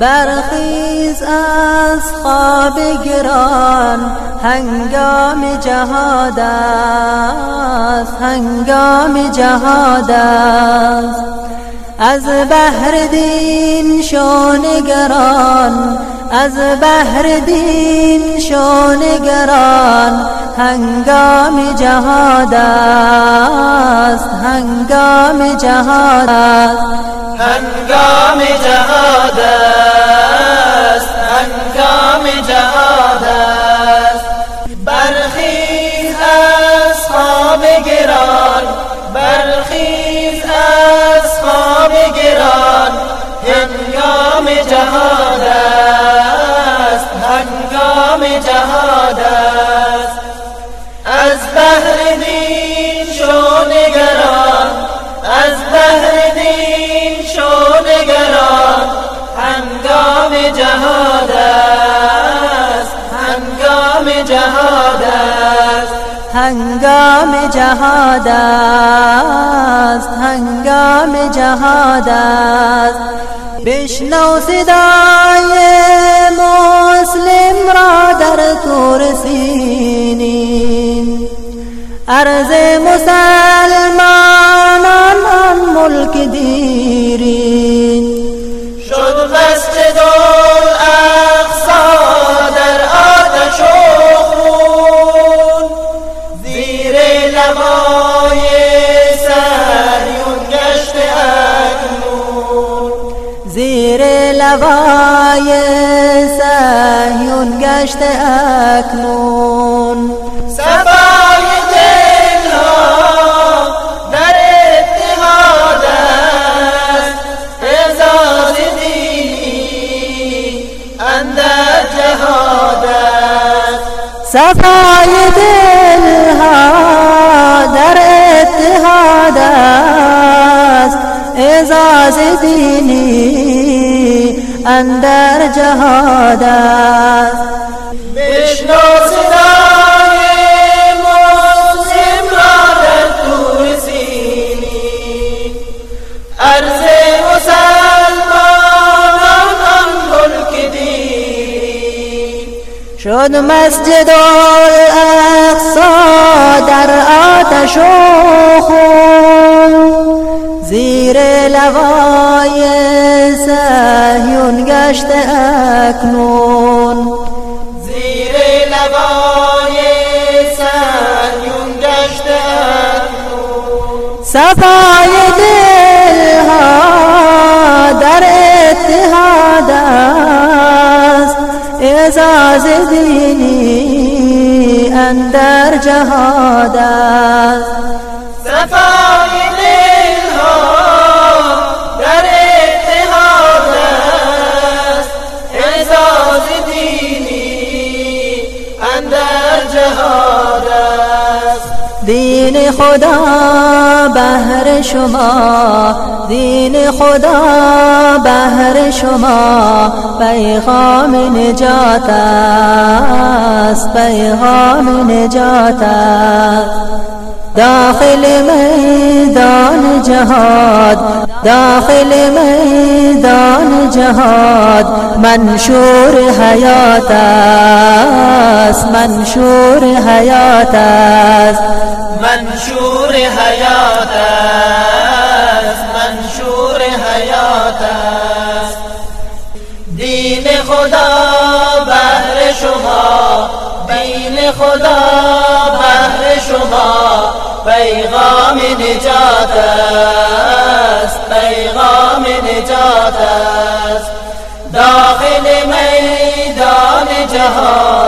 برخیز از خواب گران هنگام جهاد است هنگام جهاد است. از بحر دین شونگران از بحر دین شونگران هنگام جهاد است هنگام جهاد است. هنگام جهاد است هنگام جهاد است. برخیز از خواب گران برخیز از خواب گران هنگام جهاد است هنگام جهاد است. از بحر هنگام جهاد است هنگام جهاد است. بشنو صدای مسلم را در تور سینین. عرض مسلمانان لوای سهیون گشت اکنون. صفای دلها در اتحاد است. اعزاز دینی اندر جهاد است. صفای دلها در اتحاد است. اعزاز دینی اندر جهاد است. بشنو صدای مسلم را در تور سینی. عرض مسلمانان ملک دین. شد مسجد الاقصا در آتش و خون. زیر لوای سهیون گشت اکنون. زیر لوای سریون گشت اکنون. صفای دلها در اتحاد است. اعزاز دینی اندر جهاد است. صفای خدا بهر شما دین خدا بهر شما پیغام نجات است پیغام نجات داخل میدان جهاد داخل میدان جهاد منشور حیات است. منشور حیات است. منشور حیات است. منشور حیات است. دین خدا بهر شما. دین خدا بهر شما. پیغام نجات است. پیغام نجات است. داخل میدان جهاد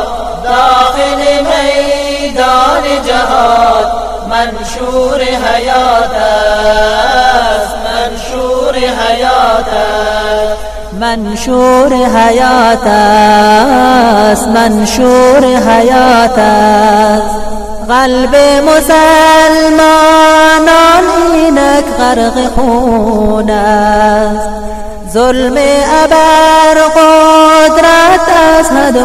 منشور حیات است منشور حیات است. منشور حیات است منشور حیات است. قلب مسلمانان اینک غرق خون است. ظلم ابر قدرت از حد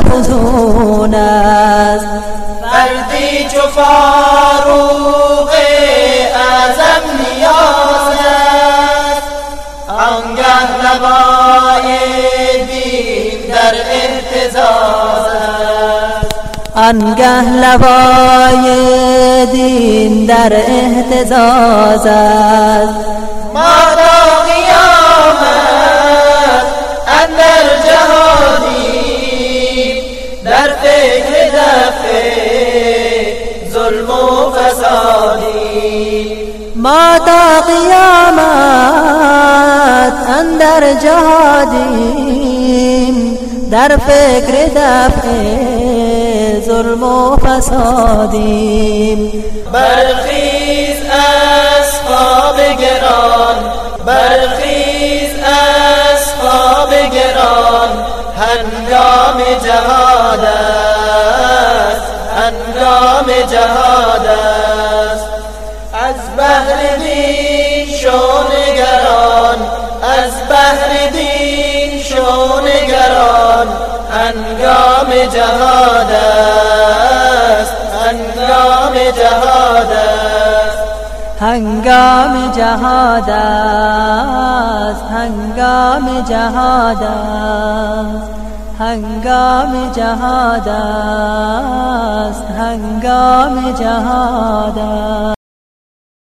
است. فردی چو فاروق آنگه لوای دین در احتزاز است. ما تا قیامت اندر جهادی در فکر دفع ظلم و فسادی. ما تا قیامت اندر جهادیم در فکر دفع ظلم و فسادیم. برخیز اصحاب گران برخیز اصحاب گران هنگام جهاد است هنگام جهاد است. از بهر دین شو نگران از بهر دین شو نگران هنگام جهاد است جهاد است هنگام جهاد است هنگام جهاد است هنگام جهاد است هنگام جهاد است